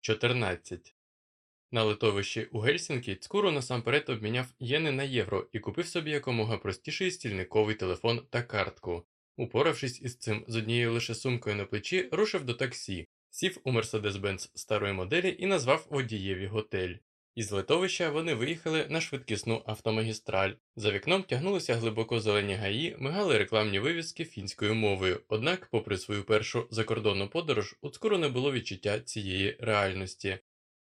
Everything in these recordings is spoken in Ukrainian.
14. На литовищі у Гельсінкі Цкуру насамперед обміняв єни на євро і купив собі якомога простіший стільниковий телефон та картку. Упоравшись із цим з однією лише сумкою на плечі, рушив до таксі, сів у Mercedes-Benz старої моделі і назвав водієві готель. Із литовища вони виїхали на швидкісну автомагістраль. За вікном тягнулися глибоко зелені гаї, мигали рекламні вивіски фінською мовою. Однак, попри свою першу закордонну подорож, у Цкуру не було відчуття цієї реальності.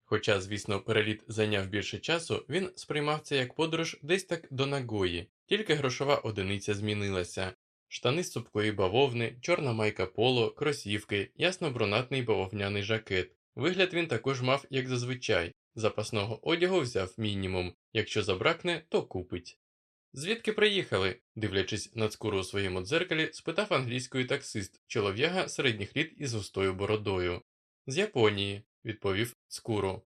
Хоча, звісно, переліт зайняв більше часу, він сприймав це як подорож десь так до Нагої, тільки грошова одиниця змінилася. Штани з цупкої бавовни, чорна майка поло, кросівки, ясно-брунатний бавовняний жакет. Вигляд він також мав, як зазвичай, запасного одягу взяв мінімум, якщо забракне, то купить. Звідки приїхали? дивлячись на цкуру у своєму дзеркалі, спитав англійською таксист, чолов'яга середніх літ із густою бородою. З Японії, відповів цкуру.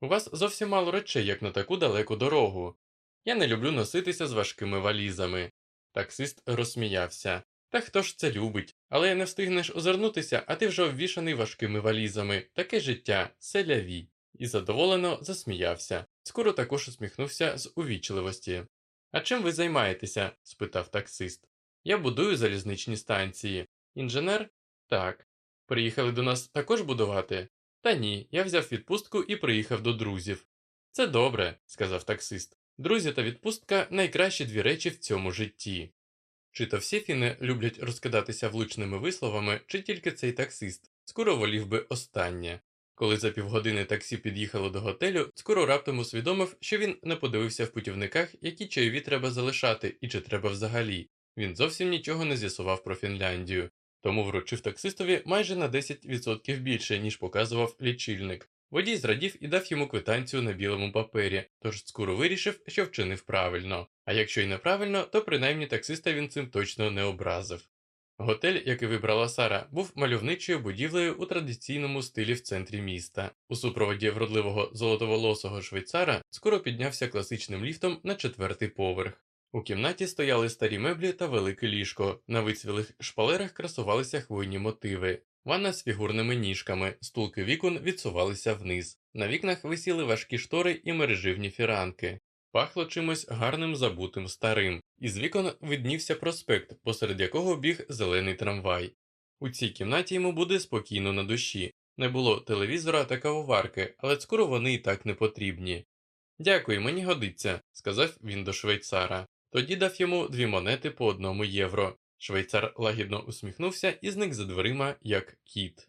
У вас зовсім мало речей, як на таку далеку дорогу. Я не люблю носитися з важкими валізами. Таксист розсміявся. Та хто ж це любить? Але не встигнеш озирнутися, а ти вже обвішаний важкими валізами. Таке життя, селяві. І задоволено засміявся. Скоро також усміхнувся з увічливості. А чим ви займаєтеся? спитав таксист. Я будую залізничні станції. Інженер? Так. Приїхали до нас також будувати? Та ні, я взяв відпустку і приїхав до друзів. Це добре, сказав таксист. Друзі та відпустка найкращі дві речі в цьому житті. Чи то всі фіни люблять розкидатися влучними висловами, чи тільки цей таксист, скоро волів би останнє. Коли за півгодини таксі під'їхало до готелю, скоро раптом усвідомив, що він не подивився в путівниках, які чайові треба залишати і чи треба взагалі. Він зовсім нічого не з'ясував про Фінляндію, тому вручив таксистові майже на 10% більше, ніж показував лічильник. Водій зрадів і дав йому квитанцію на білому папері, тож скоро вирішив, що вчинив правильно. А якщо й неправильно, то принаймні таксиста він цим точно не образив. Готель, який вибрала Сара, був мальовничою будівлею у традиційному стилі в центрі міста. У супроводі вродливого золотоволосого швейцара скоро піднявся класичним ліфтом на четвертий поверх. У кімнаті стояли старі меблі та велике ліжко. На вицвілих шпалерах красувалися хвойні мотиви. Ванна з фігурними ніжками, стулки вікон відсувалися вниз. На вікнах висіли важкі штори і мереживні фіранки. Пахло чимось гарним забутим старим, із вікон виднівся проспект, посеред якого біг зелений трамвай. У цій кімнаті йому буде спокійно на душі. Не було телевізора та кавоварки, але скоро вони і так не потрібні. Дякую, мені годиться, сказав він до швейцара. Тоді дав йому дві монети по одному євро. Швейцар лагідно усміхнувся і зник за дверима, як кіт.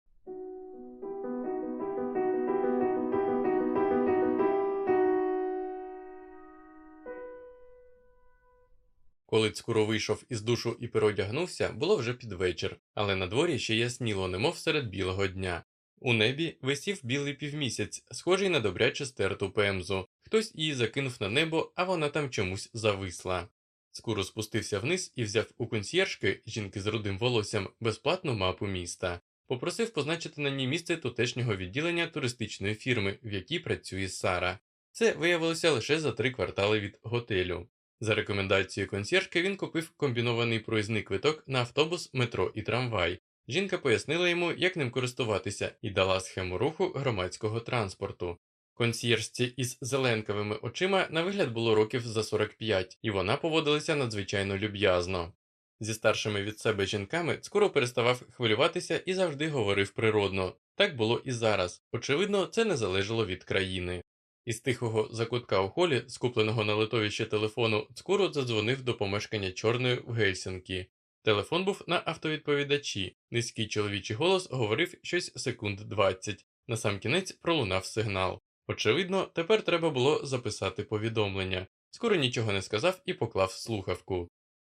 Коли цкуро вийшов із душу і переодягнувся, було вже під вечір, але на дворі ще ясніло, немов серед білого дня. У небі висів білий півмісяць, схожий на добряче стерту пемзу. Хтось її закинув на небо, а вона там чомусь зависла. Скоро спустився вниз і взяв у консьєржки жінки з рудим волоссям безплатну мапу міста. Попросив позначити на ній місце тутешнього відділення туристичної фірми, в якій працює Сара. Це виявилося лише за три квартали від готелю. За рекомендацією консьєржки він купив комбінований проїзний квиток на автобус, метро і трамвай. Жінка пояснила йому, як ним користуватися, і дала схему руху громадського транспорту. Консьєржці із зеленковими очима на вигляд було років за 45, і вона поводилася надзвичайно люб'язно. Зі старшими від себе жінками скоро переставав хвилюватися і завжди говорив природно. Так було і зараз. Очевидно, це не залежало від країни. Із тихого закутка у холі, скупленого на литовище телефону, скоро задзвонив до помешкання чорної в Гельсінкі. Телефон був на автовідповідачі. Низький чоловічий голос говорив щось секунд 20. Насамкінець пролунав сигнал. Очевидно, тепер треба було записати повідомлення. Скоро нічого не сказав і поклав слухавку.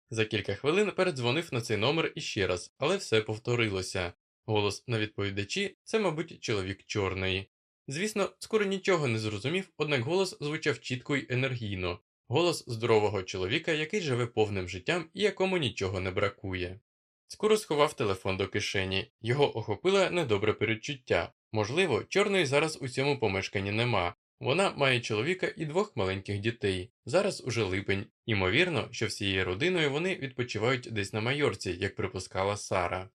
За кілька хвилин передзвонив на цей номер іще раз, але все повторилося. Голос на відповідачі це, мабуть, чоловік чорної. Звісно, скоро нічого не зрозумів, однак голос звучав чітко й енергійно голос здорового чоловіка, який живе повним життям і якому нічого не бракує. Скоро сховав телефон до кишені, його охопило недобре передчуття. Можливо, чорної зараз у цьому помешканні нема. Вона має чоловіка і двох маленьких дітей. Зараз уже липень. Ймовірно, що всією родиною вони відпочивають десь на майорці, як припускала Сара.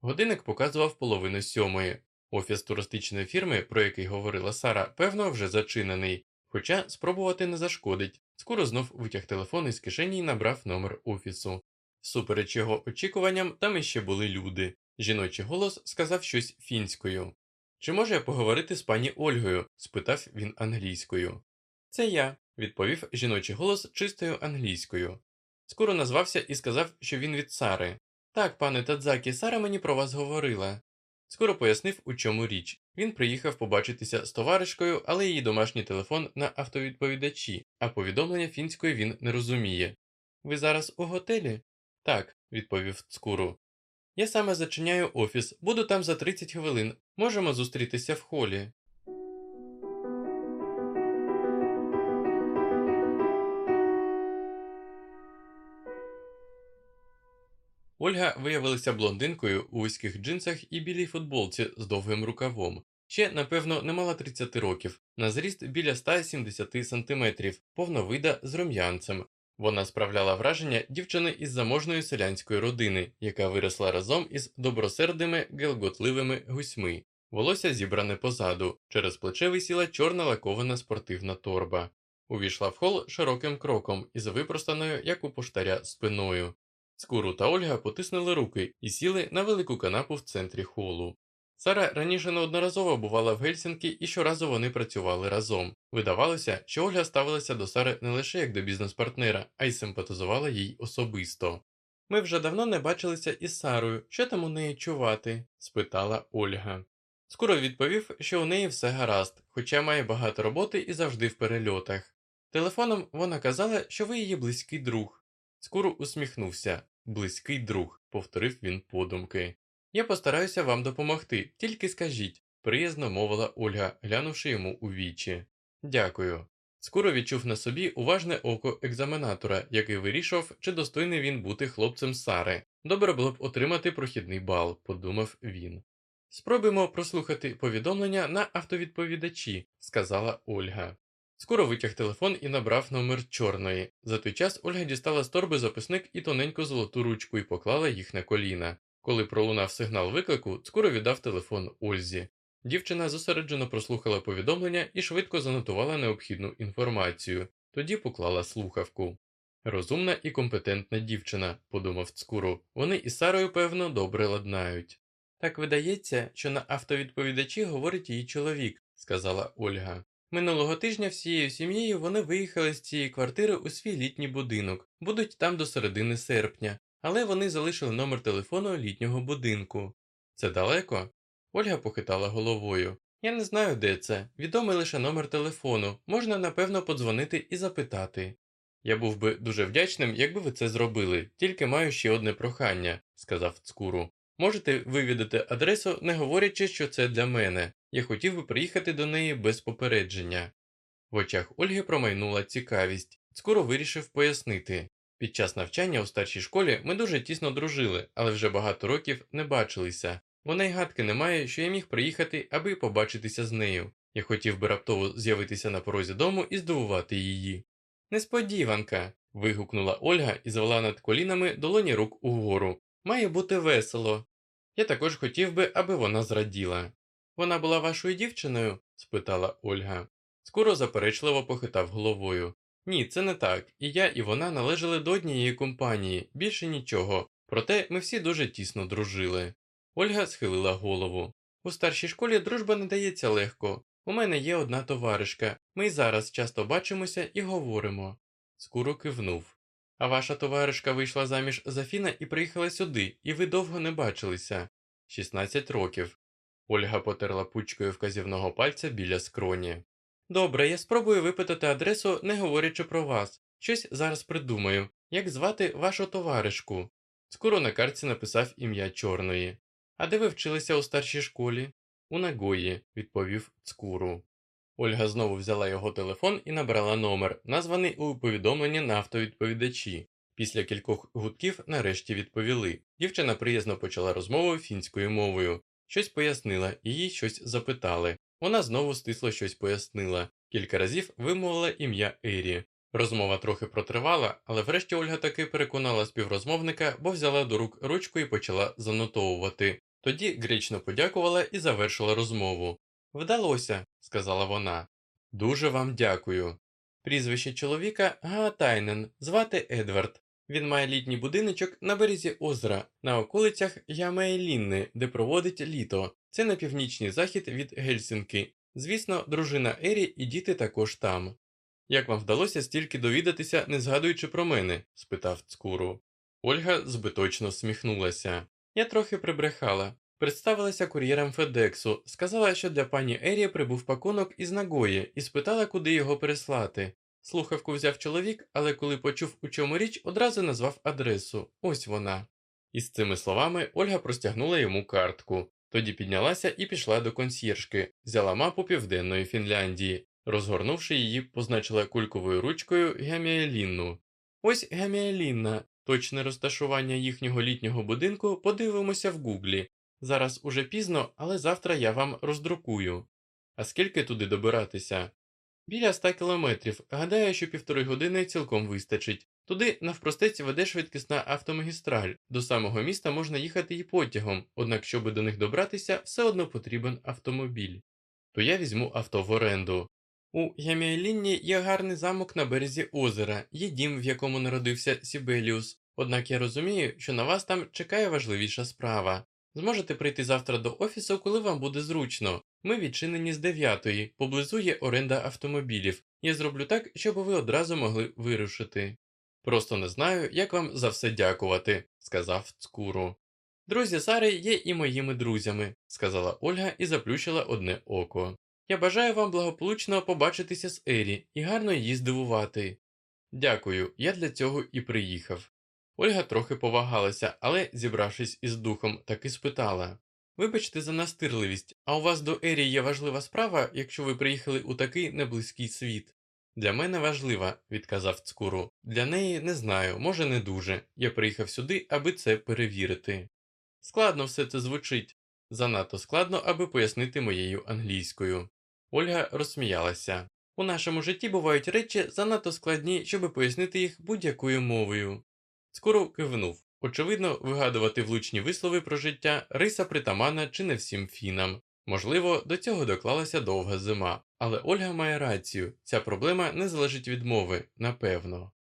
Годинник показував половину сьомої. Офіс туристичної фірми, про який говорила Сара, певно, вже зачинений. Хоча спробувати не зашкодить. Скоро знов витяг телефон із кишені і набрав номер офісу. Всупереч його очікуванням, там іще були люди. Жіночий голос сказав щось фінською. Чи можу я поговорити з пані Ольгою? спитав він англійською. Це я, відповів жіночий голос чистою англійською. Скоро назвався і сказав, що він від Сари. Так, пане Тадзакі, Сара мені про вас говорила. Скоро пояснив, у чому річ. Він приїхав побачитися з товаришкою, але її домашній телефон на автовідповідачі, а повідомлення фінської він не розуміє. Ви зараз у готелі? Так, відповів Цкуру. Я саме зачиняю офіс, буду там за 30 хвилин. Можемо зустрітися в холі. Ольга виявилася блондинкою у вузьких джинсах і білій футболці з довгим рукавом. Ще, напевно, не мала 30 років, на зріст біля 170 сантиметрів, повновида з рум'янцем. Вона справляла враження дівчини із заможної селянської родини, яка виросла разом із добросердими гелготливими гусьми. Волосся зібране позаду, через плече висіла чорна лакована спортивна торба. Увійшла в хол широким кроком із випростаною, як у поштаря, спиною. Скуру та Ольга потиснули руки і сіли на велику канапу в центрі холу. Сара раніше неодноразово бувала в Гельсінкі і щоразу вони працювали разом. Видавалося, що Ольга ставилася до Сари не лише як до бізнес-партнера, а й симпатизувала їй особисто. Ми вже давно не бачилися із Сарою, що там у неї чувати? спитала Ольга. Скоро відповів, що у неї все гаразд, хоча має багато роботи і завжди в перельотах. Телефоном вона казала, що ви її близький друг. Скоро усміхнувся. Близький друг, повторив він подумки. Я постараюся вам допомогти, тільки скажіть, приязно мовила Ольга, глянувши йому у вічі. Дякую. Скоро відчув на собі уважне око екзаменатора, який вирішував, чи достойний він бути хлопцем Сари. Добре було б отримати прохідний бал, подумав він. Спробуємо прослухати повідомлення на автовідповідачі, сказала Ольга. Скоро витяг телефон і набрав номер чорної. За той час Ольга дістала з торби записник і тоненьку золоту ручку і поклала їх на коліна. Коли пролунав сигнал виклику, скоро віддав телефон Ользі. Дівчина зосереджено прослухала повідомлення і швидко занотувала необхідну інформацію, тоді поклала слухавку. Розумна і компетентна дівчина, подумав Цкуру, вони із Сарою, певно, добре ладнають. Так видається, що на автовідповідачі говорить її чоловік, сказала Ольга. Минулого тижня всією сім'єю вони виїхали з цієї квартири у свій літній будинок, будуть там до середини серпня, але вони залишили номер телефону літнього будинку. Це далеко? Ольга похитала головою. Я не знаю, де це. Відомий лише номер телефону, можна напевно подзвонити і запитати. Я був би дуже вдячним, якби ви це зробили, тільки маю ще одне прохання, сказав Цкуру. Можете вивідати адресу, не говорячи, що це для мене. Я хотів би приїхати до неї без попередження. В очах Ольги промайнула цікавість. Скоро вирішив пояснити. Під час навчання у старшій школі ми дуже тісно дружили, але вже багато років не бачилися. Вона й гадки не має, що я міг приїхати, аби побачитися з нею. Я хотів би раптово з'явитися на порозі дому і здивувати її. Несподіванка. вигукнула Ольга і звела над колінами долоні рук угору. Має бути весело. Я також хотів би, аби вона зраділа. Вона була вашою дівчиною? спитала Ольга. Скоро заперечливо похитав головою. Ні, це не так. І я, і вона належали до однієї компанії, більше нічого. Проте ми всі дуже тісно дружили. Ольга схилила голову. У старшій школі дружба не дається легко. У мене є одна товаришка. Ми й зараз часто бачимося і говоримо. Скуро кивнув. А ваша товаришка вийшла заміж за Фіна і приїхала сюди, і ви довго не бачилися. 16 років. Ольга потерла пучкою вказівного пальця біля скроні. Добре, я спробую випитати адресу, не говорячи про вас. Щось зараз придумаю. Як звати вашу товаришку? Скоро на картці написав ім'я чорної. А де ви вчилися у старшій школі? У Нагої, відповів Цкуру. Ольга знову взяла його телефон і набрала номер, названий у повідомленні на автовідповідачі. Після кількох гудків нарешті відповіли. Дівчина приязно почала розмову фінською мовою, щось пояснила їй щось запитали. Вона знову стисло щось пояснила. Кілька разів вимовила ім'я Ері. Розмова трохи протривала, але врешті Ольга таки переконала співрозмовника, бо взяла до рук ручку і почала занотовувати. Тоді гречно подякувала і завершила розмову. Вдалося, сказала вона. Дуже вам дякую. Прізвище чоловіка Гаатайнен, звати Едвард. Він має літній будиночок на березі озера, на околицях Ямеелінни, де проводить літо. Це на північний захід від Гельсінки. Звісно, дружина Ері і діти також там. Як вам вдалося стільки довідатися, не згадуючи про мене? спитав цкуру. Ольга збиточно всміхнулася. Я трохи прибрехала. Представилася кур'єром Федексу, сказала, що для пані Ері прибув пакунок із Нагої і спитала, куди його переслати. Слухавку взяв чоловік, але коли почув, у чому річ, одразу назвав адресу. Ось вона. Із цими словами Ольга простягнула йому картку. Тоді піднялася і пішла до консьєржки, взяла мапу Південної Фінляндії. Розгорнувши її, позначила кульковою ручкою Геміелінну. Ось Геміелінна. Точне розташування їхнього літнього будинку подивимося в гуглі. Зараз уже пізно, але завтра я вам роздрукую. А скільки туди добиратися? Біля ста кілометрів. Гадаю, що півтори години цілком вистачить. Туди навпростець веде швидкісна автомагістраль. До самого міста можна їхати і потягом, однак, щоб до них добратися, все одно потрібен автомобіль. То я візьму авто в оренду. У Гямеенлінні є гарний замок на березі озера, є дім, в якому народився Сібеліус. Однак я розумію, що на вас там чекає важливіша справа. Зможете прийти завтра до офісу, коли вам буде зручно. Ми відчинені з 9, поблизу є оренда автомобілів. Я зроблю так, щоб ви одразу могли вирушити. Просто не знаю, як вам за все дякувати, сказав цкуру. Друзі Сари є і моїми друзями, сказала Ольга і заплющила одне око. Я бажаю вам благополучно побачитися з Ері і гарно її здивувати. Дякую, я для цього і приїхав. Ольга трохи повагалася, але, зібравшись із духом, таки спитала Вибачте за настирливість, а у вас до Ері є важлива справа, якщо ви приїхали у такий неблизький світ. Для мене важлива, відказав цкуру. Для неї не знаю, може не дуже. Я приїхав сюди, аби це перевірити. Складно все це звучить. Занадто складно, аби пояснити моєю англійською. Ольга розсміялася. У нашому житті бувають речі занадто складні, щоб пояснити їх будь-якою мовою. Скоро кивнув. Очевидно, вигадувати влучні вислови про життя риса притаманна чи не всім фінам. Можливо, до цього доклалася довга зима, але Ольга має рацію ця проблема не залежить від мови, напевно.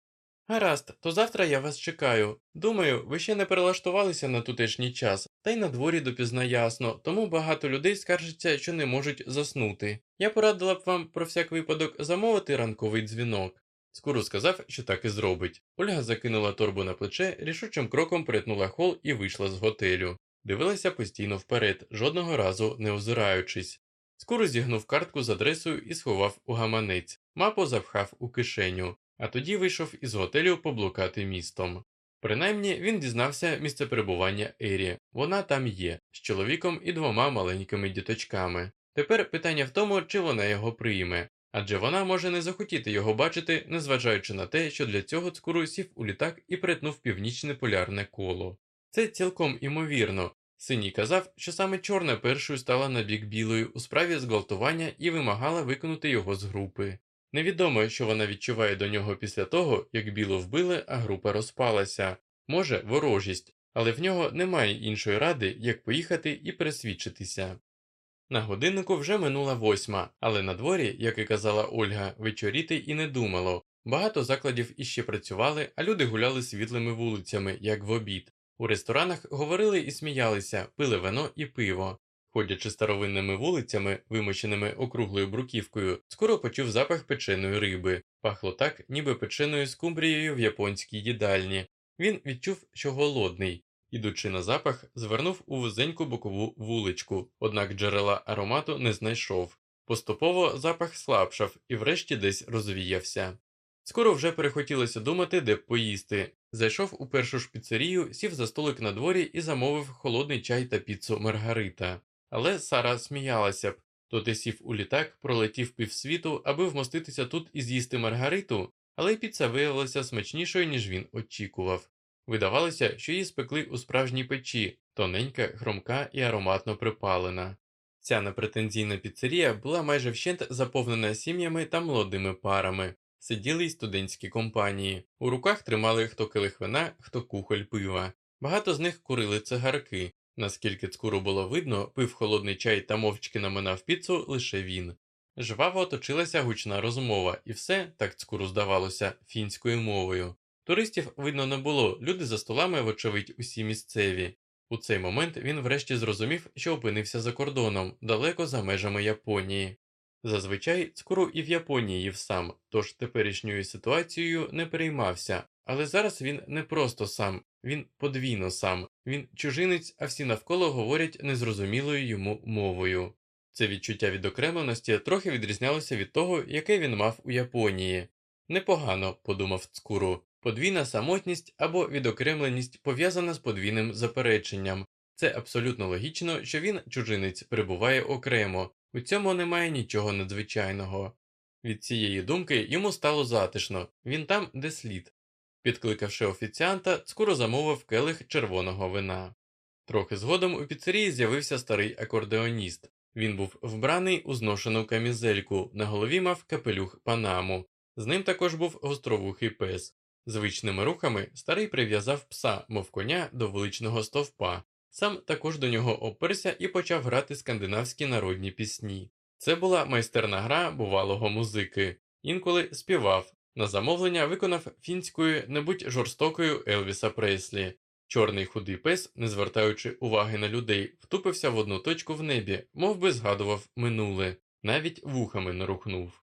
Гаразд, то завтра я вас чекаю. Думаю, ви ще не перелаштувалися на тутешній час, та й на дворі допізна ясно, тому багато людей скаржаться, що не можуть заснути. Я порадила б вам про всяк випадок замовити ранковий дзвінок. Скоро сказав, що так і зробить. Ольга закинула торбу на плече, рішучим кроком перетнула хол і вийшла з готелю. Дивилася постійно вперед, жодного разу не озираючись. Скоро зігнув картку з адресою і сховав у гаманець, мапу запхав у кишеню, а тоді вийшов із готелю поблукати містом. Принаймні він дізнався місце перебування Ері, вона там є, з чоловіком і двома маленькими діточками. Тепер питання в тому, чи вона його прийме, адже вона може не захотіти його бачити, незважаючи на те, що для цього цкуру сів у літак і перетнув північне полярне коло. Це цілком імовірно. Синій казав, що саме чорна першою стала на бік білої у справі зґвалтування і вимагала виконати його з групи. Невідомо, що вона відчуває до нього після того, як білу вбили, а група розпалася. Може, ворожість, але в нього немає іншої ради, як поїхати і пересвідчитися. На годиннику вже минула восьма, але на дворі, як і казала Ольга, вечоріти і не думало. Багато закладів іще працювали, а люди гуляли світлими вулицями, як в обід. У ресторанах говорили і сміялися, пили вино і пиво. Ходячи старовинними вулицями, вимощеними округлою бруківкою, скоро почув запах печеної риби, пахло так, ніби печеною скумбрією в японській їдальні. Він відчув, що голодний. Ідучи на запах, звернув у вузеньку бокову вуличку, однак джерела аромату не знайшов. Поступово запах слабшав і врешті десь розвіявся. Скоро вже перехотілося думати, де б поїсти. Зайшов у першу ж піцерію, сів за столик на дворі і замовив холодний чай та піцу Маргарита. Але Сара сміялася б. То ти сів у літак, пролетів півсвіту, аби вмоститися тут і з'їсти Маргариту, але й піца виявилася смачнішою, ніж він очікував. Видавалося, що її спекли у справжній печі, тоненька, хромка і ароматно припалена. Ця непретензійна піцерія була майже вщент заповнена сім'ями та молодими парами. Сиділи й студентські компанії, у руках тримали хто килих вина, хто кухоль пива. Багато з них курили цигарки. Наскільки цкуру було видно, пив холодний чай та мовчки наминав піцу лише він. Жваво оточилася гучна розмова, і все, так цкуру здавалося, фінською мовою. Туристів видно не було, люди за столами, вочевидь, усі місцеві. У цей момент він врешті зрозумів, що опинився за кордоном, далеко за межами Японії. Зазвичай цкуру і в Японії їв сам, тож теперішньою ситуацією не переймався, але зараз він не просто сам, він подвійно сам, він чужинець, а всі навколо говорять незрозумілою йому мовою. Це відчуття відокремленості трохи відрізнялося від того, яке він мав у Японії. Непогано, подумав цкуру, подвійна самотність або відокремленість пов'язана з подвійним запереченням. Це абсолютно логічно, що він, чужинець, перебуває окремо, у цьому немає нічого надзвичайного. Від цієї думки йому стало затишно він там, де слід. Підкликавши офіціанта, скоро замовив келих червоного вина. Трохи згодом у піцерії з'явився старий акордеоніст. Він був вбраний у зношену камізельку, на голові мав капелюх панаму. З ним також був гостровухий пес. Звичними рухами старий прив'язав пса, мов коня, до величного стовпа. Сам також до нього оперся і почав грати скандинавські народні пісні. Це була майстерна гра бувалого музики. Інколи співав, на замовлення виконав фінською небудь жорстокою Елвіса Преслі. Чорний худий пес, не звертаючи уваги на людей, втупився в одну точку в небі, мов би згадував минуле, навіть вухами не рухнув.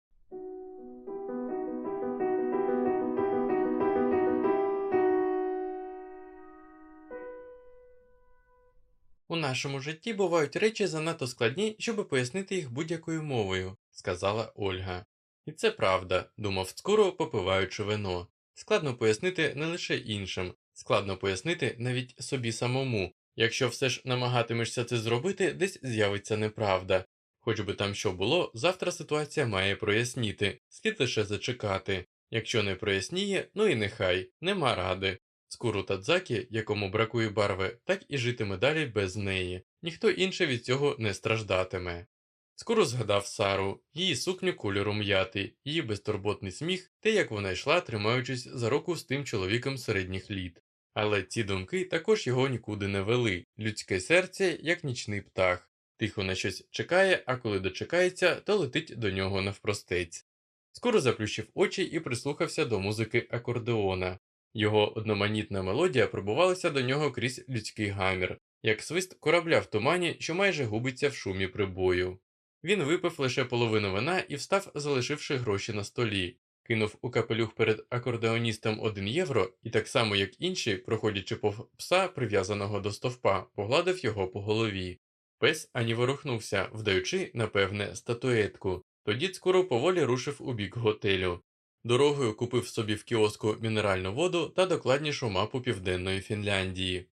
У нашому житті бувають речі занадто складні, щоб пояснити їх будь-якою мовою, сказала Ольга. І це правда, думав скоро, попиваючи вино. Складно пояснити не лише іншим, складно пояснити навіть собі самому. Якщо все ж намагатимешся це зробити, десь з'явиться неправда. Хоч би там що було, завтра ситуація має проясніти, слід лише зачекати. Якщо не проясніє, ну і нехай, нема ради. Скуру Тадзакі, якому бракує барви, так і житиме далі без неї, ніхто інший від цього не страждатиме. Скоро згадав Сару, її сукню кольору м'яти, її безтурботний сміх, те, як вона йшла, тримаючись за руку з тим чоловіком середніх літ. Але ці думки також його нікуди не вели людське серце, як нічний птах, тихо на щось чекає, а коли дочекається, то летить до нього навпростець. Скоро заплющив очі і прислухався до музики акордеона. Його одноманітна мелодія пробувалася до нього крізь людський гамір, як свист корабля в тумані, що майже губиться в шумі прибою. Він випив лише половину вина і встав, залишивши гроші на столі, кинув у капелюх перед акордеоністом один євро і, так само як інші, проходячи пов пса, прив'язаного до стовпа, погладив його по голові. Пес ані ворухнувся, вдаючи, напевне, статуетку. Тоді скоро поволі рушив у бік готелю. Дорогою купив собі в кіоску мінеральну воду та докладнішу мапу Південної Фінляндії.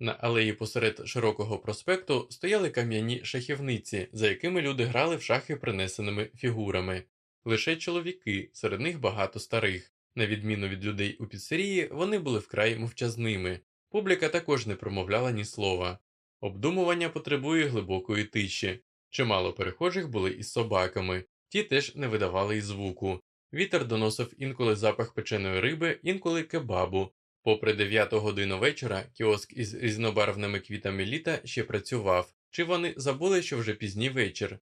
На алеї посеред широкого проспекту стояли кам'яні шахівниці, за якими люди грали в шахи принесеними фігурами. Лише чоловіки, серед них багато старих. На відміну від людей у піцерії, вони були вкрай мовчазними. Публіка також не промовляла ні слова. Обдумування потребує глибокої тиші. Чимало перехожих були із собаками, ті теж не видавали й звуку. Вітер доносив інколи запах печеної риби, інколи кебабу. Попри дев'яту годину вечора, кіоск із різнобарвними квітами літа ще працював, чи вони забули, що вже пізній вечір.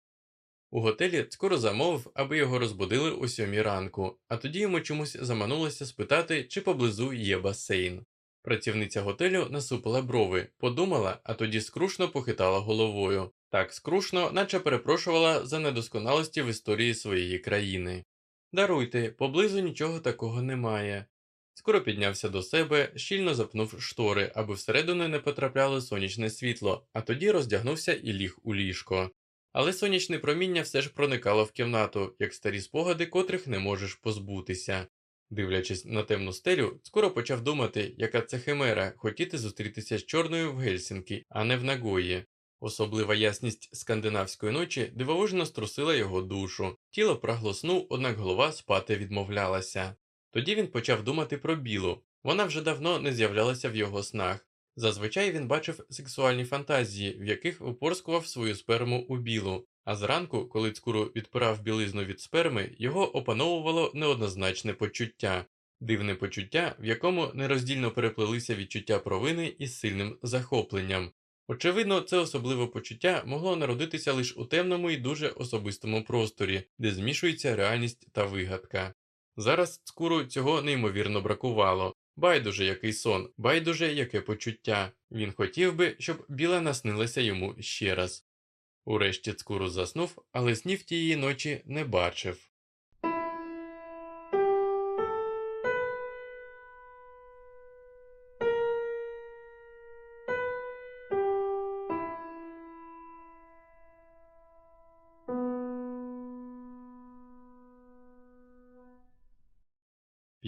У готелі скоро замовив, аби його розбудили о сьомій ранку, а тоді йому чомусь заманулося спитати, чи поблизу є басейн. Працівниця готелю насупила брови, подумала, а тоді скрушно похитала головою. Так скрушно, наче перепрошувала за недосконалості в історії своєї країни. Даруйте, поблизу нічого такого немає. Скоро піднявся до себе, щільно запнув штори, аби всередину не потрапляло сонячне світло, а тоді роздягнувся і ліг у ліжко. Але сонячне проміння все ж проникало в кімнату, як старі спогади, котрих не можеш позбутися. Дивлячись на темну стелю, скоро почав думати, яка це химера хотіти зустрітися з чорною в Гельсінкі, а не в Нагої. Особлива ясність скандинавської ночі дивовижно струсила його душу, тіло прагло сну, однак голова спати відмовлялася. Тоді він почав думати про білу, вона вже давно не з'являлася в його снах. Зазвичай він бачив сексуальні фантазії, в яких випорскував свою сперму у білу, а зранку, коли цкуру відпирав білизну від сперми, його опановувало неоднозначне почуття, дивне почуття, в якому нероздільно переплелися відчуття провини із сильним захопленням. Очевидно, це особливе почуття могло народитися лише у темному і дуже особистому просторі, де змішується реальність та вигадка. Зараз Цкуру цього неймовірно бракувало. Байдуже який сон, байдуже яке почуття. Він хотів би, щоб біла наснилася йому ще раз. Урешті Цкуру заснув, але снів тієї ночі не бачив.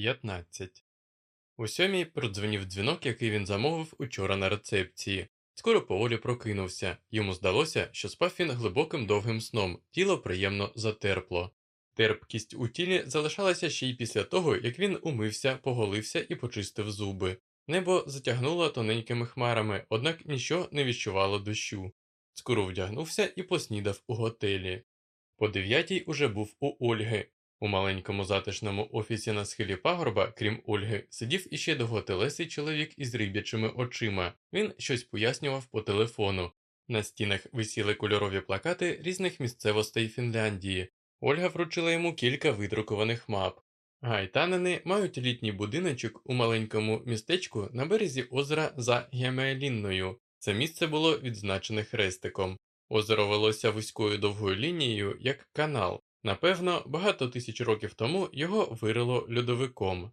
П'ятнадцять. У сьомій продзвонів дзвінок, який він замовив учора на рецепції. Скоро поволі прокинувся. Йому здалося, що спав він глибоким довгим сном, тіло приємно затерпло. Терпкість у тілі залишалася ще й після того, як він умився, поголився і почистив зуби. Небо затягнуло тоненькими хмарами, однак нічого не відчувало дощу. Скоро вдягнувся і поснідав у готелі. По дев'ятій уже був у Ольги. У маленькому затишному офісі на схилі пагорба, крім Ольги, сидів іще довготелесий чоловік із риб'ячими очима. Він щось пояснював по телефону. На стінах висіли кольорові плакати різних місцевостей Фінляндії. Ольга вручила йому кілька видрукованих мап. Гайтанини мають літній будиночок у маленькому містечку на березі озера за Гемеелінною. Це місце було відзначене хрестиком. Озеро велося вузькою довгою лінією, як канал. Напевно, багато тисяч років тому його вирило льодовиком.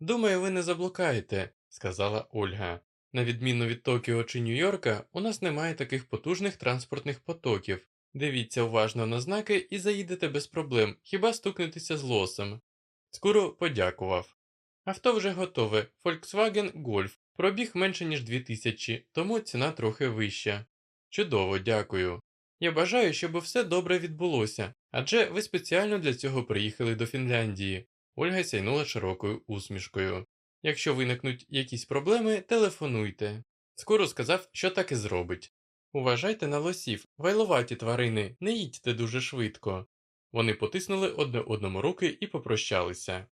Думаю, ви не заблукаєте, сказала Ольга. На відміну від Токіо чи Нью-Йорка, у нас немає таких потужних транспортних потоків. Дивіться уважно на знаки і заїдете без проблем, хіба стукнетеся з лосем. Скоро подякував. Авто вже готове. Volkswagen Golf. Пробіг менше ніж 2000, тому ціна трохи вища. Чудово, дякую. Я бажаю, щоб все добре відбулося, адже ви спеціально для цього приїхали до Фінляндії. Ольга сяйнула широкою усмішкою. Якщо виникнуть якісь проблеми, телефонуйте. Скоро сказав, що так і зробить. Уважайте на лосів, вайловаті тварини, не їдьте дуже швидко. Вони потиснули одне одному руки і попрощалися.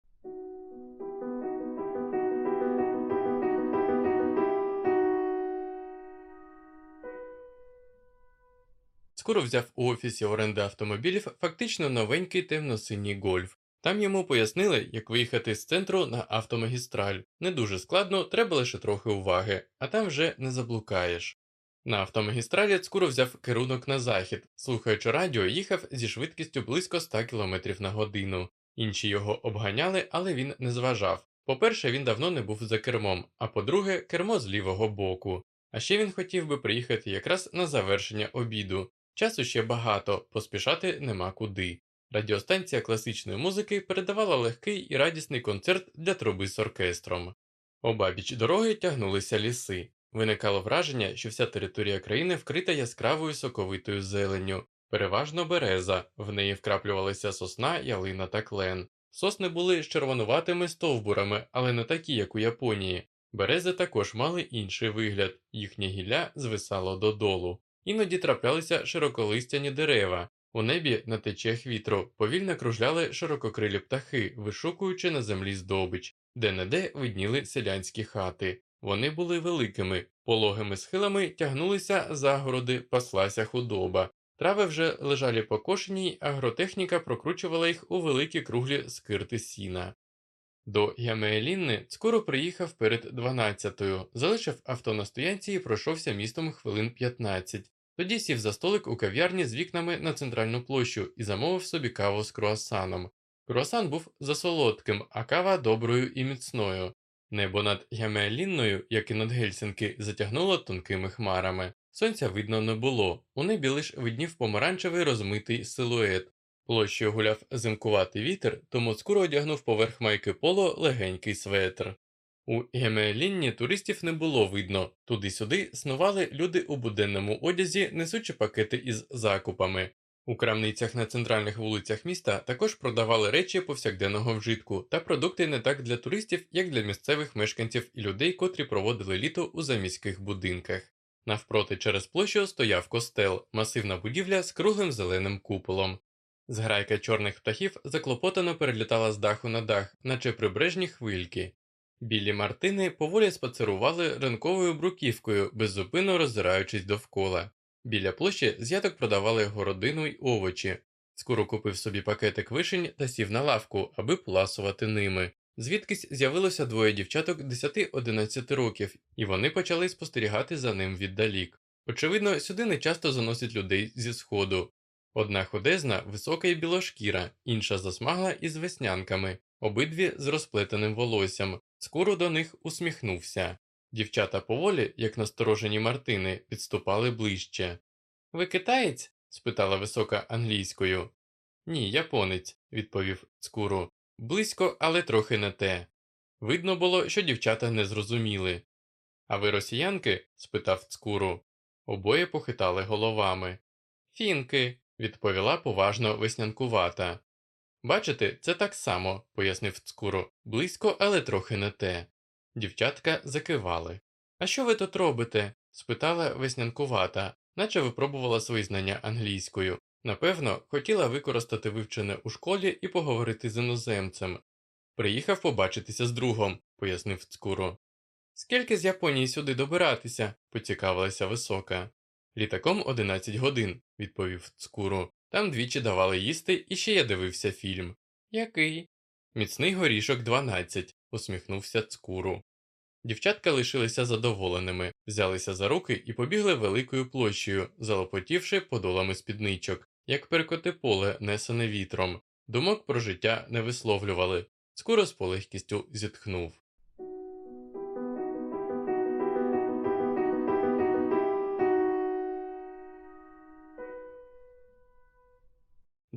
Скоро взяв у офісі оренди автомобілів фактично новенький темно-синій гольф. Там йому пояснили, як виїхати з центру на автомагістраль. Не дуже складно, треба лише трохи уваги, а там вже не заблукаєш. На автомагістралі Цкуро взяв керунок на захід, слухаючи радіо, їхав зі швидкістю близько 100 км на годину. Інші його обганяли, але він не зважав. По-перше, він давно не був за кермом, а по-друге, кермо з лівого боку. А ще він хотів би приїхати якраз на завершення обіду. Часу ще багато, поспішати нема куди. Радіостанція класичної музики передавала легкий і радісний концерт для труби з оркестром. Обабіч дороги тягнулися ліси. Виникало враження, що вся територія країни вкрита яскравою соковитою зеленню, переважно береза, в неї вкраплювалися сосна, ялина та клен. Сосни були з червонуватими стовбурами, але не такі, як у Японії. Берези також мали інший вигляд, їхнє гілля звисало додолу. Іноді траплялися широколистяні дерева. У небі на течіях вітру повільно кружляли ширококрилі птахи, вишукуючи на землі здобич, де неде видніли селянські хати. Вони були великими, пологими схилами тягнулися загороди, паслася худоба. Трави вже лежали покошені, агротехніка прокручувала їх у великі круглі скирти сіна. До Ямеелінни скоро приїхав перед 12-ю, залишив авто на стоянці і пройшовся містом хвилин 15. Тоді сів за столик у кав'ярні з вікнами на центральну площу і замовив собі каву з круасаном. Круасан був засолодким, а кава доброю і міцною. Небо над Ямеелінною, як і над Гельсінки, затягнуло тонкими хмарами. Сонця видно не було, у небі лиш виднів помаранчевий розмитий силует. Площею гуляв зимкуватий вітер, тому скоро одягнув поверх майки поло легенький светр. У Гемеелінні туристів не було видно, туди-сюди снували люди у буденному одязі, несучи пакети із закупами. У крамницях на центральних вулицях міста також продавали речі повсякденного вжитку та продукти не так для туристів, як для місцевих мешканців і людей, котрі проводили літо у заміських будинках. Навпроти через площу стояв костел, масивна будівля з круглим зеленим куполом. Зграйка чорних птахів заклопотано перелітала з даху на дах, наче прибережні хвильки. Білі мартини поволі спацерували ранковою бруківкою, беззупинно роззираючись довкола. Біля площі з'яток продавали городину й овочі. Скоро купив собі пакетик вишень та сів на лавку, аби пласувати ними. Звідкись з'явилося двоє дівчаток 10-11 років, і вони почали спостерігати за ним віддалік. Очевидно, сюди не часто заносять людей зі сходу. Одна ходезна, висока і білошкіра, інша засмагла із веснянками, обидві з розплетеним волоссям. Скоро до них усміхнувся. Дівчата поволі, як насторожені мартини, підступали ближче. Ви китаєць? спитала висока англійською. Ні, японець, відповів цкуру. Близько, але трохи не те. Видно було, що дівчата не зрозуміли. А ви росіянки? спитав цкуру. Обоє похитали головами. Фінки, відповіла поважно веснянкувата. Бачите, це так само, пояснив цкуру. Близько, але трохи не те. Дівчатка закивали. А що ви тут робите? спитала веснянкувата, наче випробувала свої знання англійською. Напевно, хотіла використати вивчене у школі і поговорити з іноземцем. Приїхав побачитися з другом, пояснив цкуру. Скільки з Японії сюди добиратися? поцікавилася висока. Літаком 11 годин, відповів цкуру. Там двічі давали їсти, і ще я дивився фільм. Який? Міцний горішок 12, усміхнувся цкуру. Дівчатка лишилися задоволеними, взялися за руки і побігли великою площею, залопотівши подолами спідничок, як перекоти поле, несене вітром. Думок про життя не висловлювали. Скоро з полегкістю зітхнув.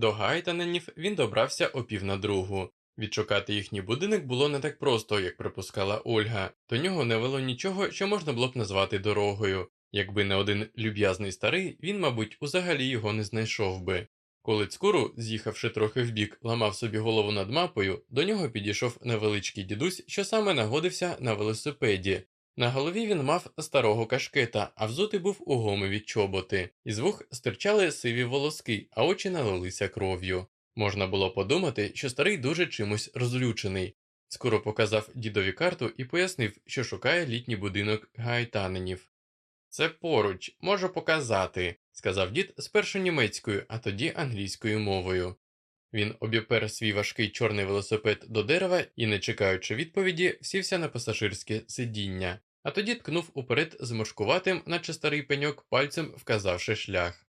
До Гайтаненів він добрався о пів на другу. Відшукати їхній будинок було не так просто, як припускала Ольга, до нього не вело нічого, що можна було б назвати дорогою. Якби не один люб'язний старий, він, мабуть, узагалі його не знайшов би. Коли цкуру, з'їхавши трохи вбік, ламав собі голову над мапою, до нього підійшов невеличкий дідусь, що саме нагодився на велосипеді. На голові він мав старого кашкета, а взутий був у гомові чоботи, із вух стирчали сиві волоски, а очі налилися кров'ю. Можна було подумати, що старий дуже чимось розлючений. Скоро показав дідові карту і пояснив, що шукає літній будинок гайтаненів. Це поруч, можу показати, сказав дід спершу німецькою, а тоді англійською мовою. Він обіпер свій важкий чорний велосипед до дерева і, не чекаючи відповіді, сівся на пасажирське сидіння, а тоді ткнув уперед зморшкуватим, наче старий пеньок, пальцем вказавши шлях.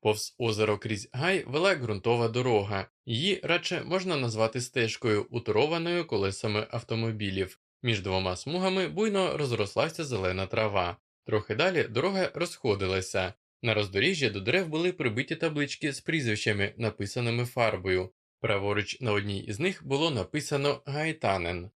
Повз озеро крізь гай вела ґрунтова дорога, її радше можна назвати стежкою, уторованою колесами автомобілів. Між двома смугами буйно розрослася зелена трава. Трохи далі дорога розходилася. На роздоріжжі до дерев були прибиті таблички з прізвищами, написаними фарбою. Праворуч на одній із них було написано Гайтанен.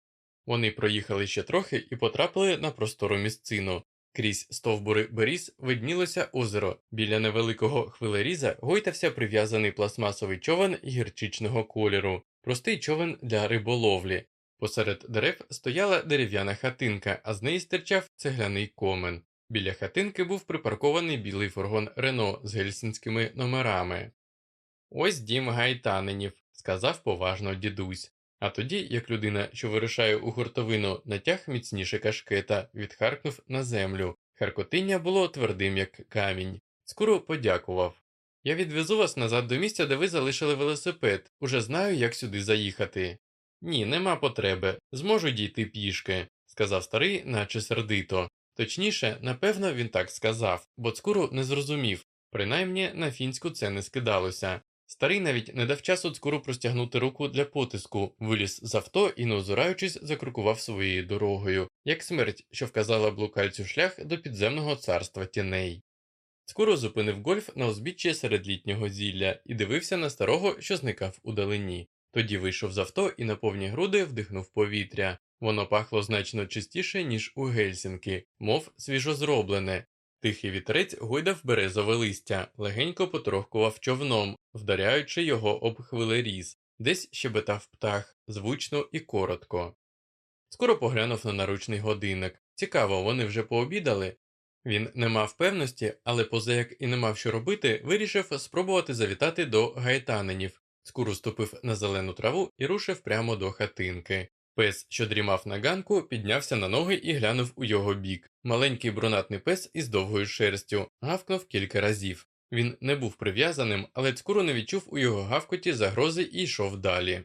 Вони проїхали ще трохи і потрапили на простору місцину. Крізь стовбури беріз виднілося озеро. Біля невеликого хвилеріза гойтався прив'язаний пластмасовий човен гірчичного кольору, простий човен для риболовлі. Посеред дерев стояла дерев'яна хатинка, а з неї стирчав цегляний комен. Біля хатинки був припаркований білий фургон Рено з гельсінськими номерами. Ось дім гайтаненів, сказав поважно дідусь. А тоді, як людина, що вирушає у гуртовину, натяг міцніше кашкета, відхаркнув на землю. Харкотиння було твердим, як камінь. Скоро подякував. Я відвезу вас назад до місця, де ви залишили велосипед. Уже знаю, як сюди заїхати. Ні, нема потреби. Зможу дійти пішки, сказав старий, наче сердито. Точніше, напевно, він так сказав, бо цкуру не зрозумів, принаймні на фінську це не скидалося. Старий навіть не дав часу цкуру простягнути руку для потиску, виліз з авто і, не озираючись, закрукував своєю дорогою, як смерть, що вказала блукальцю шлях до підземного царства тіней. Цкуро зупинив гольф на узбіччі серед літнього зілля і дивився на старого, що зникав у далині. Тоді вийшов з авто і на повні груди вдихнув повітря. Воно пахло значно чистіше, ніж у Гельсінки, мов свіжозроблене. Тихий вітерець гойдав березове листя, легенько потрохкував човном, вдаряючи його об хвилеріз, десь щебетав птах, звучно і коротко. Скоро поглянув на наручний годинник. Цікаво, вони вже пообідали. Він не мав певності, але поза як і не мав що робити, вирішив спробувати завітати до гайтаненів. Скоро ступив на зелену траву і рушив прямо до хатинки. Пес, що дрімав на ганку, піднявся на ноги і глянув у його бік. Маленький брунатний пес із довгою шерстю гавкнув кілька разів. Він не був прив'язаним, але цкуру не відчув у його гавкоті загрози і йшов далі.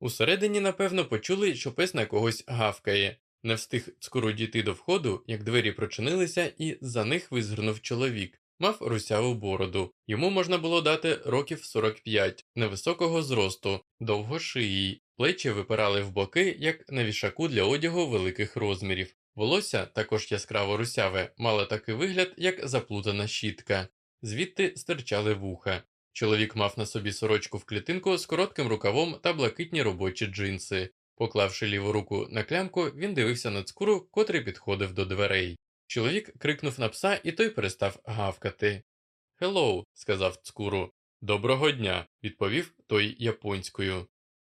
Усередині, напевно, почули, що пес на когось гавкає. Не встиг цкуру дійти до входу, як двері прочинилися, і за них визирнув чоловік. Мав русяву бороду. Йому можна було дати років 45, невисокого зросту, довго шиї, плечі випирали в боки, як на вішаку для одягу великих розмірів. Волосся, також яскраво русяве, мало такий вигляд, як заплутана щітка. Звідти стирчали вуха. Чоловік мав на собі сорочку в клітинку з коротким рукавом та блакитні робочі джинси. Поклавши ліву руку на клямку, він дивився на Цкуру, котрий підходив до дверей. Чоловік крикнув на пса, і той перестав гавкати. Hello, сказав Цкуру. Доброго дня, відповів той японською.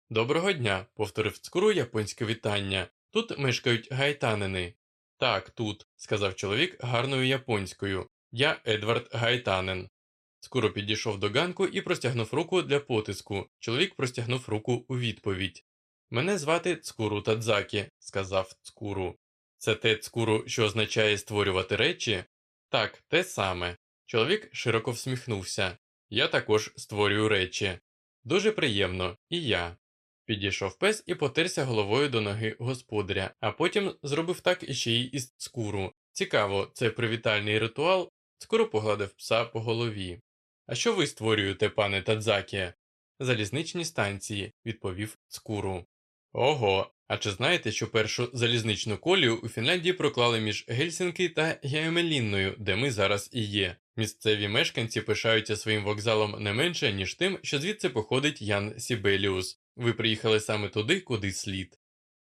Доброго дня, повторив Цкуру японське вітання. Тут мешкають Гайтанени. Так, тут, сказав чоловік гарною японською. Я Едвард Гайтанен. Цкуру підійшов до ганку і простягнув руку для потиску. Чоловік простягнув руку у відповідь. Мене звати Цкуру Тадзакі, сказав Цкуру. Це те цкуру, що означає створювати речі? Так, те саме. Чоловік широко всміхнувся. Я також створюю речі. Дуже приємно, і я. Підійшов пес і потерся головою до ноги господаря, а потім зробив так іще й із цкуру. Цікаво, це привітальний ритуал. Цкуру погладив пса по голові. А що ви створюєте, пане Тадзакі? Залізничні станції, відповів Цкуру. Ого, а чи знаєте, що першу залізничну колію у Фінляндії проклали між Гельсінки та Гямеенлінною, де ми зараз і є? Місцеві мешканці пишаються своїм вокзалом не менше, ніж тим, що звідси походить Ян Сібеліус. Ви приїхали саме туди, куди слід.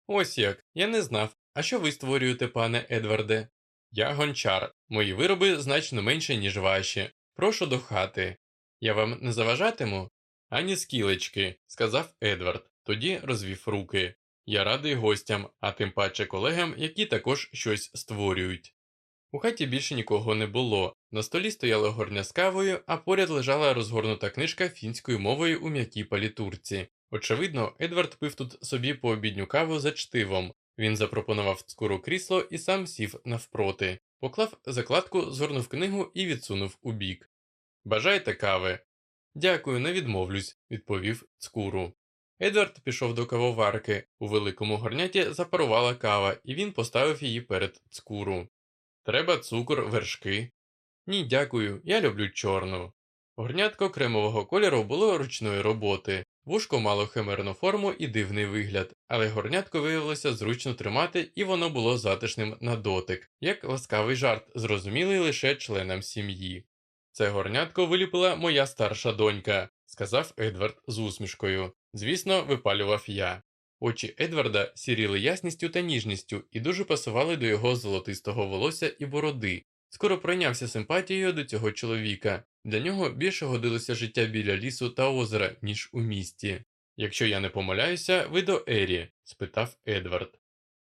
Ось як, я не знав. А що ви створюєте, пане Едварде? Я гончар. Мої вироби значно менше, ніж ваші. Прошу до хати. Я вам не заважатиму? Ані скілечки, сказав Едвард, тоді розвів руки. Я радий гостям, а тим паче колегам, які також щось створюють. У хаті більше нікого не було. На столі стояла горня з кавою, а поряд лежала розгорнута книжка фінською мовою у м'якій палітурці. Очевидно, Едвард пив тут собі пообідню каву за чтивом. Він запропонував цкуру крісло і сам сів навпроти, поклав закладку, згорнув книгу і відсунув у бік. Бажаєте кави? Дякую, не відмовлюсь, відповів цкуру. Едвард пішов до кавоварки. У великому горняті запарувала кава, і він поставив її перед цкуру. Треба цукор, вершки. Ні, дякую, я люблю чорну. Горнятко кремового кольору було ручної роботи. Вушко мало химерну форму і дивний вигляд, але горнятко виявилося зручно тримати, і воно було затишним на дотик, як ласкавий жарт, зрозумілий лише членам сім'ї. Це горнятко виліпила моя старша донька, сказав Едвард з усмішкою. Звісно, випалював я. Очі Едварда сіріли ясністю та ніжністю і дуже пасували до його золотистого волосся і бороди. Скоро пройнявся симпатією до цього чоловіка. Для нього більше годилося життя біля лісу та озера, ніж у місті. Якщо я не помиляюся, ви до Ері? спитав Едвард.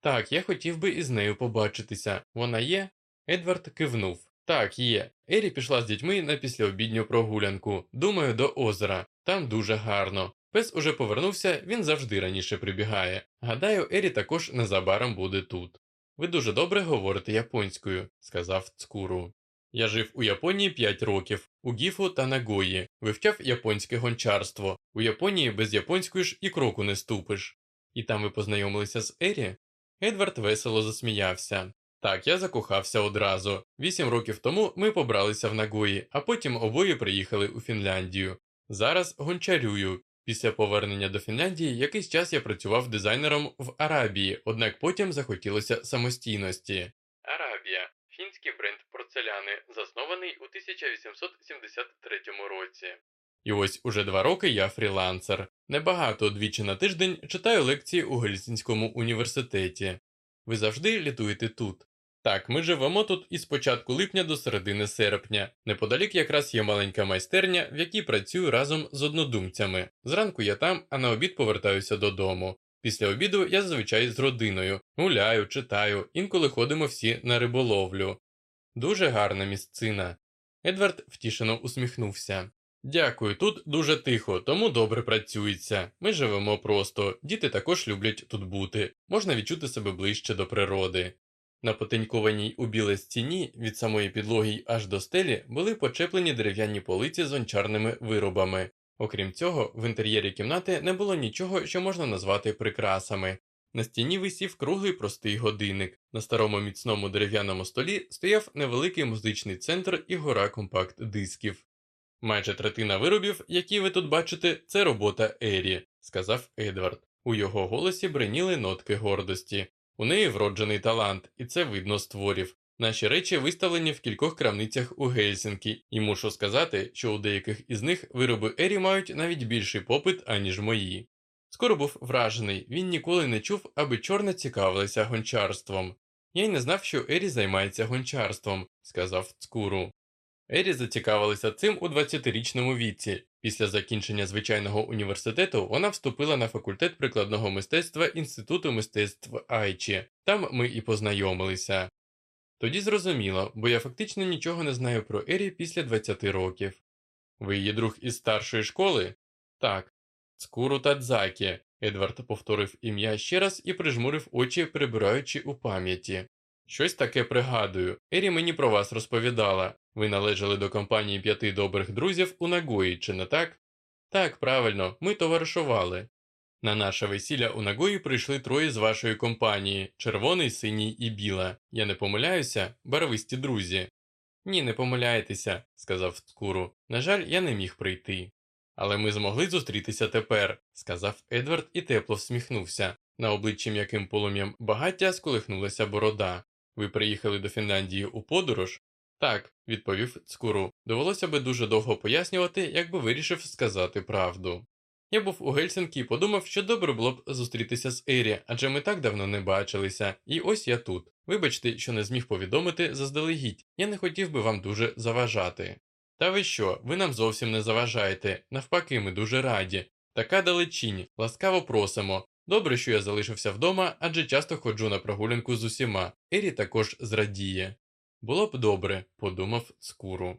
Так, я хотів би із нею побачитися. Вона є? Едвард кивнув. Так, є. Ері пішла з дітьми на післяобідню прогулянку. Думаю, до озера. Там дуже гарно. Пес уже повернувся, він завжди раніше прибігає. Гадаю, Ері також незабаром буде тут. Ви дуже добре говорите японською, сказав цкуру. Я жив у Японії 5 років, у Гіфу та Нагої, вивчав японське гончарство. У Японії без японської ж і кроку не ступиш. І там ви познайомилися з Ері? Едвард весело засміявся. Так, я закохався одразу. Вісім років тому ми побралися в Нагої, а потім обоє приїхали у Фінляндію. Зараз гончарюю. Після повернення до Фінляндії якийсь час я працював дизайнером в Арабії, однак потім захотілося самостійності. Арабія фінський бренд порцеляни, заснований у 1873 році. І ось уже два роки я фрілансер. Небагато двічі на тиждень читаю лекції у Гельсінському університеті. Ви завжди літуєте тут. Так, ми живемо тут із початку липня до середини серпня. Неподалік якраз є маленька майстерня, в якій працюю разом з однодумцями. Зранку я там, а на обід повертаюся додому. Після обіду я зазвичай з родиною, гуляю, читаю, інколи ходимо всі на риболовлю. Дуже гарна місцина. Едвард втішено усміхнувся. Дякую, тут дуже тихо, тому добре працюється. Ми живемо просто, діти також люблять тут бути, можна відчути себе ближче до природи. На потенькованій у біле стіні від самої підлоги аж до стелі були почеплені дерев'яні полиці з гончарними виробами. Окрім цього, в інтер'єрі кімнати не було нічого, що можна назвати прикрасами. На стіні висів круглий простий годинник. На старому міцному дерев'яному столі стояв невеликий музичний центр і гора компакт-дисків. Майже третина виробів, які ви тут бачите, це робота Ері, сказав Едвард. У його голосі бреніли нотки гордості. У неї вроджений талант, і це видно з творів. Наші речі виставлені в кількох крамницях у Гельсінкі, і мушу сказати, що у деяких із них вироби Ері мають навіть більший попит, аніж мої. Скоро був вражений, він ніколи не чув, аби чорна цікавилася гончарством. Я й не знав, що Ері займається гончарством, сказав Цкуру. Ері зацікавилася цим у 20-річному віці. Після закінчення звичайного університету вона вступила на факультет прикладного мистецтва Інституту мистецтв Айчі. Там ми і познайомилися. Тоді зрозуміло, бо я фактично нічого не знаю про Ері після 20 років. Ви її друг із старшої школи? Так. Цкуру Тадзакі. Едвард повторив ім'я ще раз і прижмурив очі, прибираючи у пам'яті. Щось таке пригадую. Ері мені про вас розповідала. Ви належали до компанії п'яти добрих друзів у Нагої, чи не так? Так, правильно, ми товаришували. На наше весілля у Нагої прийшли троє з вашої компанії червоний, синій і біла. Я не помиляюся, барвисті друзі. Ні, не помиляєтеся, сказав Скуру. На жаль, я не міг прийти. Але ми змогли зустрітися тепер, сказав Едвард і тепло всміхнувся. На обличчі м'яким полум'ям багаття сколихнулася борода. Ви приїхали до Фінляндії у подорож? Так, відповів Цкуру. Довелося би дуже довго пояснювати, якби вирішив сказати правду. Я був у Гельсінкі і подумав, що добре було б зустрітися з Ері, адже ми так давно не бачилися, і ось я тут. Вибачте, що не зміг повідомити заздалегідь, я не хотів би вам дуже заважати. Та ви що, ви нам зовсім не заважаєте, навпаки, ми дуже раді. Така далечінь, ласкаво просимо. Добре, що я залишився вдома, адже часто ходжу на прогулянку з усіма. Ері також зрадіє. Було б добре, подумав Цкуру.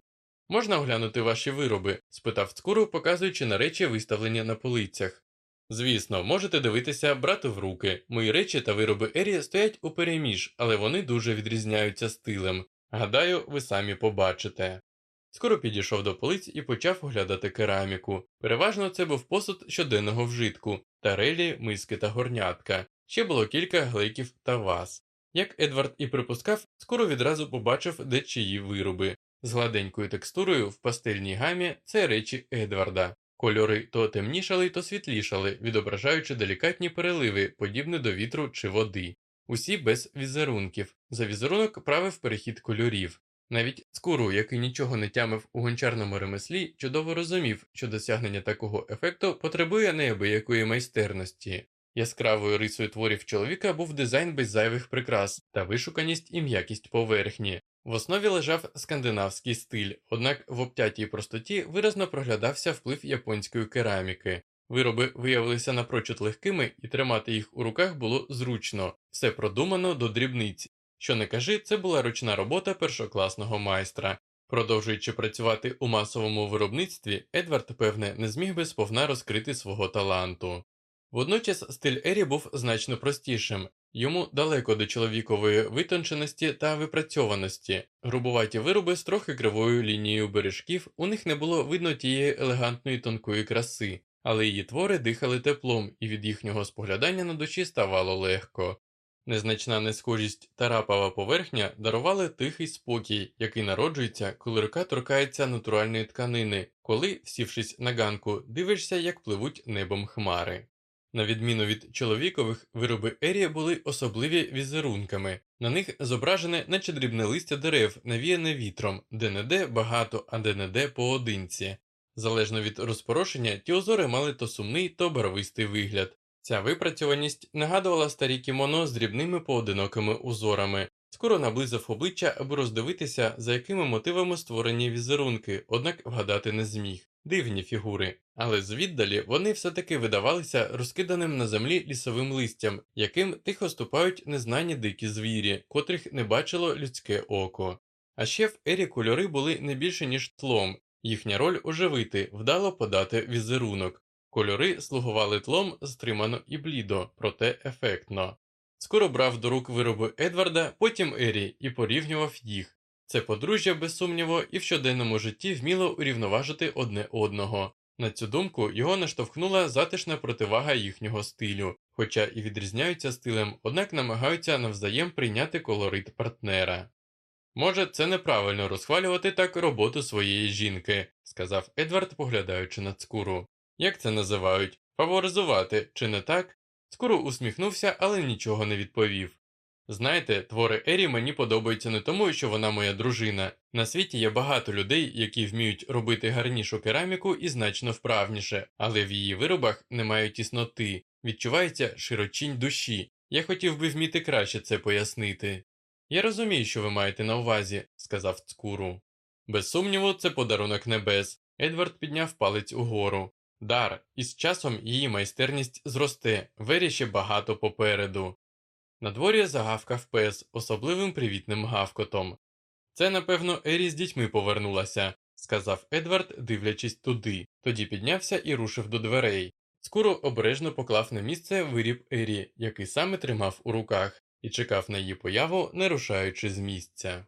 Можна оглянути ваші вироби? спитав Цкуру, показуючи на речі, виставлені на полицях. Звісно, можете дивитися, брати в руки. Мої речі та вироби Ері стоять у переміж, але вони дуже відрізняються стилем. Гадаю, ви самі побачите. Скоро підійшов до полиць і почав оглядати кераміку. Переважно це був посуд щоденного вжитку, тарелі, миски та горнятка. Ще було кілька глейків та ваз. Як Едвард і припускав, скоро відразу побачив де чиї вироби. З гладенькою текстурою в пастельній гамі це речі Едварда. Кольори то темнішали, то світлішали, відображаючи делікатні переливи, подібні до вітру чи води. Усі без візерунків. За візерунок правив перехід кольорів. Навіть Цкуру, який нічого не тямив у гончарному ремеслі, чудово розумів, що досягнення такого ефекту потребує неабиякої майстерності. Яскравою рисою творів чоловіка був дизайн без зайвих прикрас та вишуканість і м'якість поверхні. В основі лежав скандинавський стиль, однак в обтятій простоті виразно проглядався вплив японської кераміки. Вироби виявилися напрочуд легкими, і тримати їх у руках було зручно, все продумано до дрібниць. Що не кажи, це була ручна робота першокласного майстра. Продовжуючи працювати у масовому виробництві, Едвард, певне, не зміг би сповна розкрити свого таланту. Водночас стиль Ері був значно простішим, йому далеко до чоловікової витонченості та випрацьованості, грубуваті вироби з трохи кривою лінією бережків, у них не було видно тієї елегантної тонкої краси, але її твори дихали теплом, і від їхнього споглядання на душі ставало легко. Незначна несхожість та рапова поверхня дарували тихий спокій, який народжується, коли рука торкається натуральної тканини, коли, сівшись на ганку, дивишся, як пливуть небом хмари. На відміну від чоловікових, вироби Ері були особливі візерунками, на них зображене наче дрібне листя дерев, навіяне вітром, де не де багато, а де не де поодинці. Залежно від розпорошення, ті озори мали то сумний, то барвистий вигляд. Ця випрацьованість нагадувала старі кімоно з дрібними поодинокими узорами. Скоро наблизив обличчя, аби роздивитися, за якими мотивами створені візерунки, однак вгадати не зміг. Дивні фігури, але звіддалі вони все-таки видавалися розкиданим на землі лісовим листям, яким тихо ступають незнані дикі звірі, котрих не бачило людське око. А ще в ері кольори були не більше, ніж тлом, Їхня роль оживити, вдало подати візерунок. Кольори слугували тлом стримано і блідо, проте ефектно. Скоро брав до рук вироби Едварда, потім Ері і порівнював їх. Це подружжя, без сумніву, і в щоденному житті вміло урівноважити одне одного. На цю думку його наштовхнула затишна противага їхнього стилю, хоча і відрізняються стилем, однак намагаються навзаєм прийняти колорит партнера. Може, це неправильно розхвалювати так роботу своєї жінки, сказав Едвард, поглядаючи на цкуру. Як це називають? Фаворизувати, чи не так? Цкуру усміхнувся, але нічого не відповів. Знаєте, твори Ері мені подобаються не тому, що вона моя дружина. На світі є багато людей, які вміють робити гарнішу кераміку і значно вправніше, але в її виробах немає тісноти, відчувається широчінь душі. Я хотів би вміти краще це пояснити. Я розумію, що ви маєте на увазі, сказав цкуру. Без сумніву, це подарунок небес. Едвард підняв палець угору. Дар, і з часом її майстерність зросте, вері багато попереду. На дворі загавкав пес особливим привітним гавкотом. Це, напевно, Ері з дітьми повернулася, сказав Едвард, дивлячись туди, тоді піднявся і рушив до дверей. Скоро обережно поклав на місце виріб Ері, який саме тримав у руках, і чекав на її появу, не рушаючи з місця.